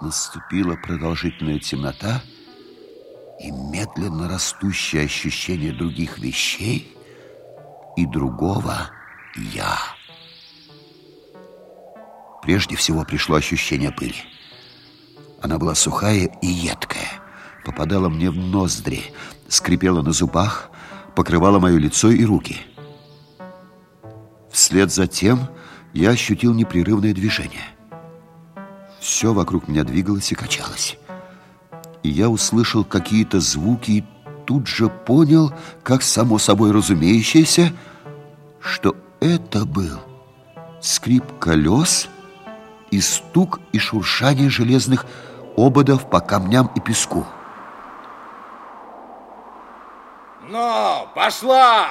Наступила продолжительная темнота и медленно растущее ощущение других вещей и другого «я». Прежде всего пришло ощущение пыли. Она была сухая и едкая, попадала мне в ноздри, скрипела на зубах, покрывала мое лицо и руки. Вслед за тем я ощутил непрерывное движение. Все вокруг меня двигалось и качалось. И я услышал какие-то звуки и тут же понял, как само собой разумеющееся, что это был скрип колес и стук и шуршание железных ободов по камням и песку. Ну, пошла!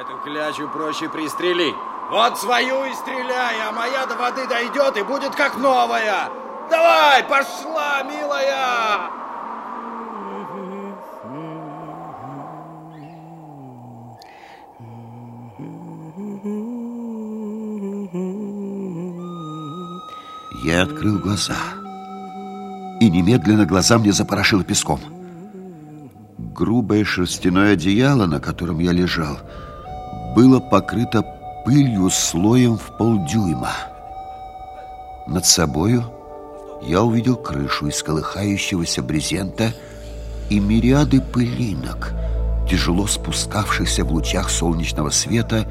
Эту клячу проще пристрелить. Вот свою и стреляй, а моя до воды дойдет и будет как новая. Давай, пошла, милая! Я открыл глаза. И немедленно глаза мне запорошило песком. Грубое шерстяное одеяло, на котором я лежал, было покрыто пылью слоем в полдюйма. Над собою я увидел крышу из колыхающегося брезента и мириады пылинок, тяжело спускавшихся в лучах солнечного света,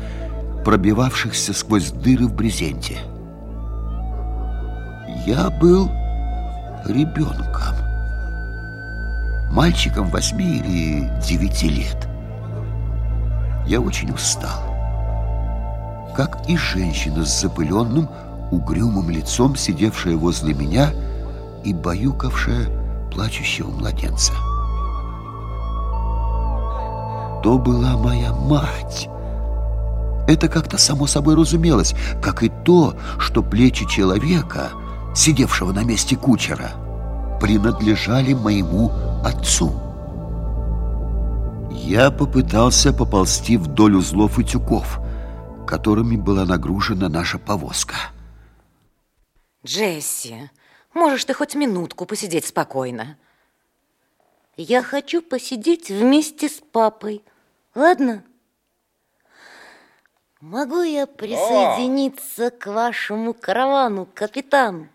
пробивавшихся сквозь дыры в брезенте. Я был ребенком, мальчиком восьми или девяти лет. Я очень устал как и женщина с запыленным, угрюмым лицом, сидевшая возле меня и баюкавшая плачущего младенца. То была моя мать. Это как-то само собой разумелось, как и то, что плечи человека, сидевшего на месте кучера, принадлежали моему отцу. Я попытался поползти вдоль узлов и тюков – которыми была нагружена наша повозка. Джесси, можешь ты хоть минутку посидеть спокойно? Я хочу посидеть вместе с папой. Ладно? Могу я присоединиться О! к вашему каравану, капитан?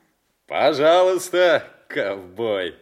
Пожалуйста, ковбой.